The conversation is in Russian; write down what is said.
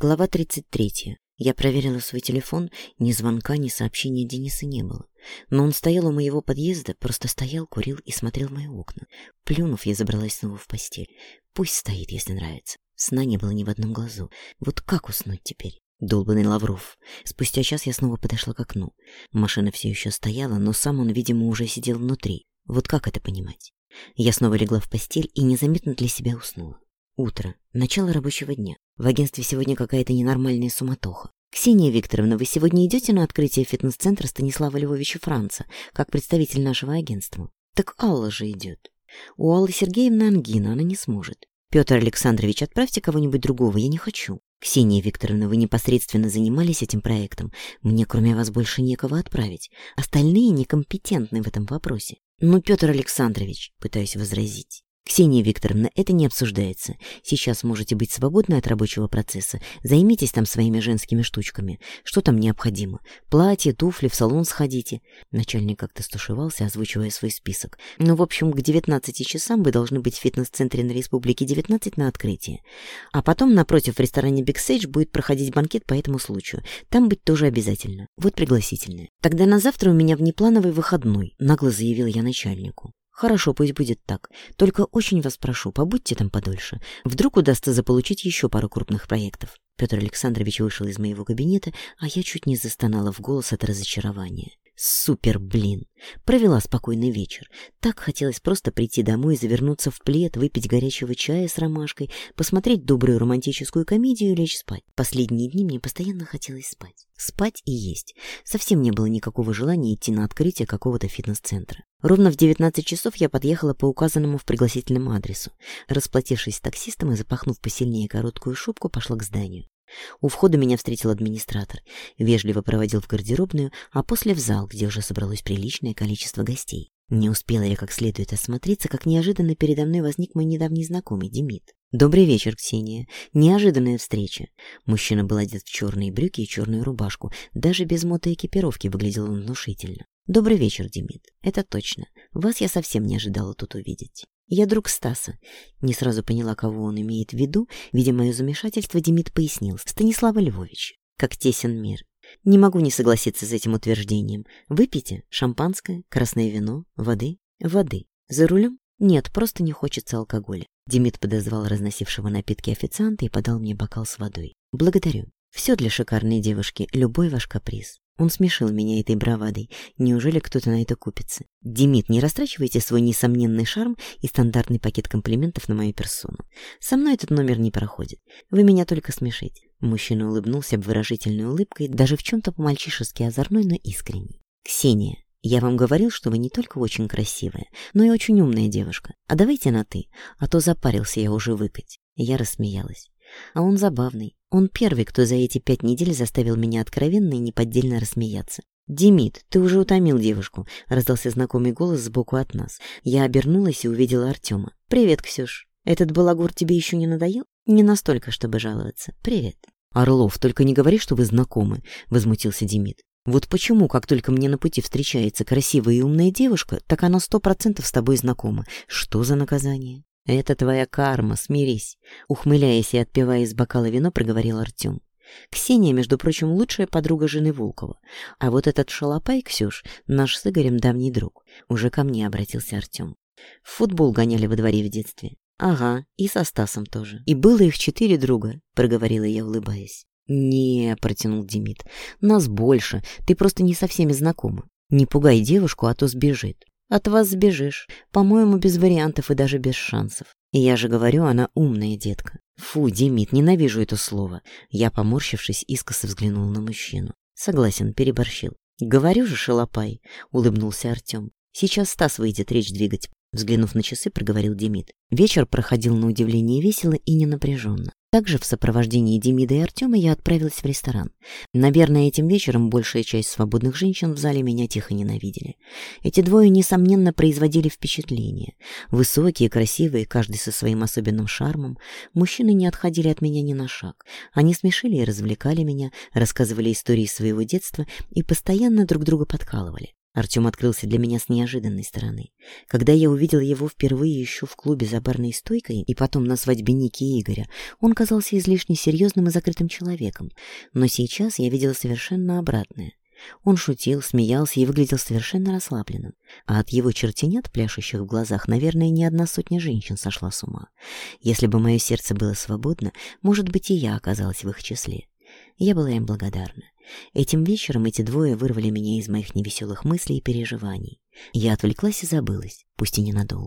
Глава 33. Я проверила свой телефон, ни звонка, ни сообщения Дениса не было. Но он стоял у моего подъезда, просто стоял, курил и смотрел в мои окна. Плюнув, я забралась снова в постель. Пусть стоит, если нравится. Сна не было ни в одном глазу. Вот как уснуть теперь? Долбанный Лавров. Спустя час я снова подошла к окну. Машина все еще стояла, но сам он, видимо, уже сидел внутри. Вот как это понимать? Я снова легла в постель и незаметно для себя уснула. Утро. Начало рабочего дня. В агентстве сегодня какая-то ненормальная суматоха. «Ксения Викторовна, вы сегодня идете на открытие фитнес-центра Станислава Львовича Франца, как представитель нашего агентства?» «Так Алла же идет». «У Аллы Сергеевны ангина, она не сможет». «Петр Александрович, отправьте кого-нибудь другого, я не хочу». «Ксения Викторовна, вы непосредственно занимались этим проектом. Мне кроме вас больше некого отправить. Остальные некомпетентны в этом вопросе». «Ну, Петр Александрович», — пытаюсь возразить. «Ксения Викторовна, это не обсуждается. Сейчас можете быть свободны от рабочего процесса. Займитесь там своими женскими штучками. Что там необходимо? Платье, туфли, в салон сходите». Начальник как-то стушевался, озвучивая свой список. «Ну, в общем, к 19 часам вы должны быть в фитнес-центре на Республике 19 на открытии. А потом напротив в ресторане «Биксейдж» будет проходить банкет по этому случаю. Там быть тоже обязательно. Вот пригласительное. Тогда на завтра у меня внеплановый выходной», — нагло заявил я начальнику. «Хорошо, пусть будет так. Только очень вас прошу, побудьте там подольше. Вдруг удастся заполучить еще пару крупных проектов». Петр Александрович вышел из моего кабинета, а я чуть не застонала в голос от разочарования. Супер, блин! Провела спокойный вечер. Так хотелось просто прийти домой и завернуться в плед, выпить горячего чая с ромашкой, посмотреть добрую романтическую комедию и лечь спать. Последние дни мне постоянно хотелось спать. Спать и есть. Совсем не было никакого желания идти на открытие какого-то фитнес-центра. Ровно в 19 часов я подъехала по указанному в пригласительном адресу. Расплатившись с таксистом и запахнув посильнее короткую шубку, пошла к зданию. У входа меня встретил администратор, вежливо проводил в гардеробную, а после в зал, где уже собралось приличное количество гостей. Не успела я как следует осмотреться, как неожиданно передо мной возник мой недавний знакомый Демид. «Добрый вечер, Ксения. Неожиданная встреча». Мужчина был одет в черные брюки и черную рубашку. Даже без мотоэкипировки выглядел он внушительно. «Добрый вечер, Демид. Это точно. Вас я совсем не ожидала тут увидеть». «Я друг Стаса». Не сразу поняла, кого он имеет в виду. Видя мое замешательство, Демид пояснил. «Станислава Львович. Как тесен мир. Не могу не согласиться с этим утверждением. Выпейте шампанское, красное вино, воды, воды. За рулем? Нет, просто не хочется алкоголя. Демид подозвал разносившего напитки официанта и подал мне бокал с водой. Благодарю. Все для шикарной девушки, любой ваш каприз. Он смешил меня этой бравадой. Неужели кто-то на это купится? Демид, не растрачивайте свой несомненный шарм и стандартный пакет комплиментов на мою персону. Со мной этот номер не проходит. Вы меня только смешите. Мужчина улыбнулся выражительной улыбкой, даже в чем-то по-мальчишески озорной, но искренней. «Ксения, я вам говорил, что вы не только очень красивая, но и очень умная девушка. А давайте на «ты», а то запарился я уже выпить». Я рассмеялась. А он забавный. Он первый, кто за эти пять недель заставил меня откровенно и неподдельно рассмеяться. «Демид, ты уже утомил девушку», — раздался знакомый голос сбоку от нас. Я обернулась и увидела Артема. «Привет, Ксюш. Этот балагур тебе еще не надоел? Не настолько, чтобы жаловаться. Привет». «Орлов, только не говори, что вы знакомы», — возмутился Демид. «Вот почему, как только мне на пути встречается красивая и умная девушка, так она сто процентов с тобой знакома. Что за наказание?» «Это твоя карма, смирись», — ухмыляясь и отпивая из бокала вино, проговорил Артем. Ксения, между прочим, лучшая подруга жены Волкова. А вот этот шалопай, Ксюш, наш с Игорем давний друг. Уже ко мне обратился Артем. В футбол гоняли во дворе в детстве. Ага, и со Стасом тоже. И было их четыре друга, проговорила я, улыбаясь. «Не», — протянул Демид, — «нас больше, ты просто не со всеми знакома. Не пугай девушку, а то сбежит». От вас сбежишь. По-моему, без вариантов и даже без шансов. И я же говорю, она умная детка. Фу, Демид, ненавижу это слово. Я, поморщившись, искоса взглянул на мужчину. Согласен, переборщил. Говорю же, шалопай, улыбнулся Артем. Сейчас Стас выйдет речь двигать. Взглянув на часы, проговорил Демид. Вечер проходил на удивление весело и ненапряженно. Также в сопровождении Демида и Артема я отправилась в ресторан. Наверное, этим вечером большая часть свободных женщин в зале меня тихо ненавидели. Эти двое, несомненно, производили впечатление. Высокие, красивые, каждый со своим особенным шармом. Мужчины не отходили от меня ни на шаг. Они смешили и развлекали меня, рассказывали истории своего детства и постоянно друг друга подкалывали. Артем открылся для меня с неожиданной стороны. Когда я увидел его впервые еще в клубе за барной стойкой и потом на свадьбе Ники и Игоря, он казался излишне серьезным и закрытым человеком, но сейчас я видела совершенно обратное. Он шутил, смеялся и выглядел совершенно расслабленным. А от его чертенят, пляшущих в глазах, наверное, не одна сотня женщин сошла с ума. Если бы мое сердце было свободно, может быть, и я оказалась в их числе. Я была им благодарна. Этим вечером эти двое вырвали меня из моих невеселых мыслей и переживаний. Я отвлеклась и забылась, пусть и ненадолго.